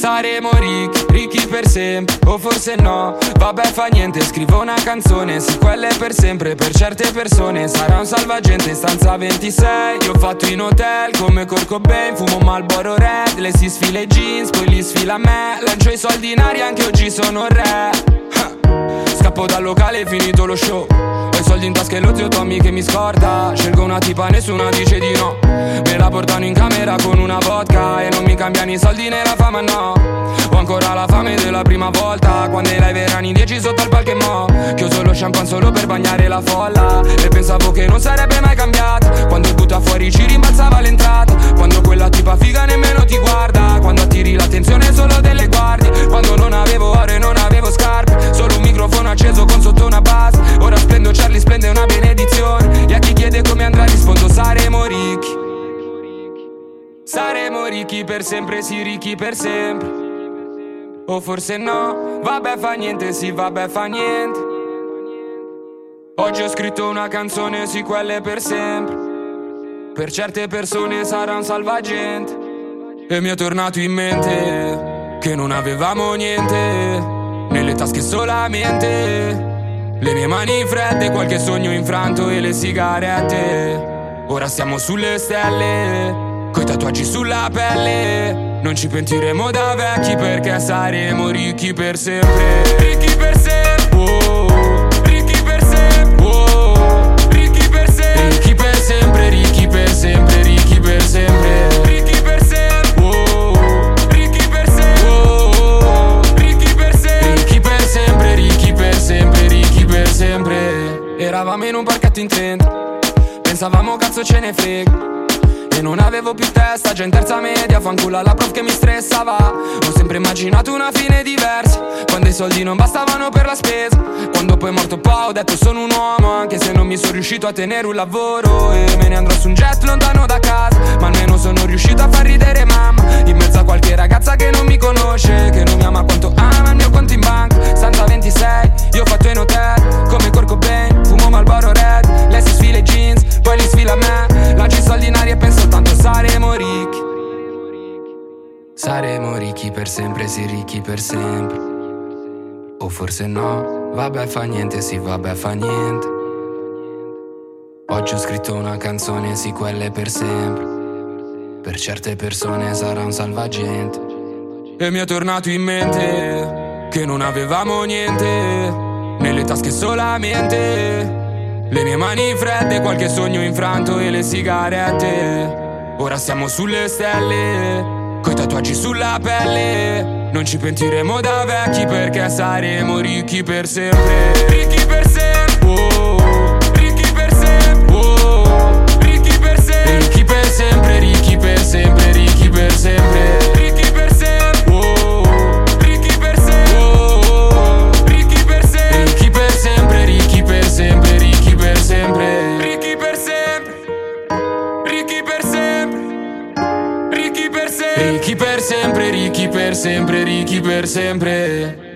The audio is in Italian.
Saremo ricchi, ricchi per sempre, o forse no. Vabbè fa niente, scrivo una canzone. Sì, quella è per sempre, per certe persone. Sarà un salvagente, stanza 26 Io ho fatto in hotel, come Corco Ben Fumo Malboro Red, le si sfila i jeans Poi li sfila me, lancio i soldi in aria Anche oggi sono re. Scappo dal locale, finito lo show. Ho i soldi in tasca e lo zio Tommy che mi scorda Scelgo una tipa, nessuna dice di no. Me la portano in cambiano i soldi né la fama, no. Ho ancora la fame della prima volta Quando i live erano dieci sotto il palco mo. Chiuso lo champagne solo per bagnare la folla. E pensavo che non sarebbe mai cambiato. Quando butta fuori ci rimbalzava l'entrata. Quando quella tipa figa nemmeno ricchi per sempre, sì ricchi per sempre. O forse no, vabbè fa niente, sì vabbè fa niente. Oggi ho scritto una canzone, sì quella è per sempre. Per certe persone sarà un salvagente. E mi è tornato in mente Che non avevamo niente. Nelle tasche solamente le mie mani fredde, qualche sogno infranto e le sigarette. Ora siamo sulle stelle, coi tatuaggi sulla pelle. Non ci pentiremo da vecchi perché saremo ricchi per sempre. Ricchi per sempre. Oh. Ricchi per sempre. Ricchi per sempre. Ricchi per sempre. Oh. Ricchi per sempre. Oh. Ricchi per sempre. Ricchi per sempre, ricchi per sempre. Eravamo in un parchetto in 30. Pensavamo cazzo ce ne frega. Non avevo più testa, già in terza media Fanculo alla prof che mi stressava. Ho sempre immaginato una fine diversa Quando i soldi non bastavano per la spesa. Quando poi è morto pa' ho detto sono un uomo Anche se non mi sono riuscito a tenere un lavoro E me ne andrò su un jet lontano da casa Ma almeno sono Saremo ricchi per sempre, sì ricchi per sempre. O forse no, vabbè fa niente, sì vabbè fa niente. Oggi ho scritto una canzone, sì quella è per sempre. Per certe persone sarà un salvagente E mi è tornato in mente Che non avevamo niente. Nelle tasche solamente le mie mani fredde, qualche sogno infranto e le sigarette. Ora siamo sulle stelle, coi tatuaggi sulla pelle. Non ci pentiremo da vecchi perché saremo ricchi per sempre. Ricchi per sempre. Oh, sempre, ricchi per sempre, ricchi per sempre.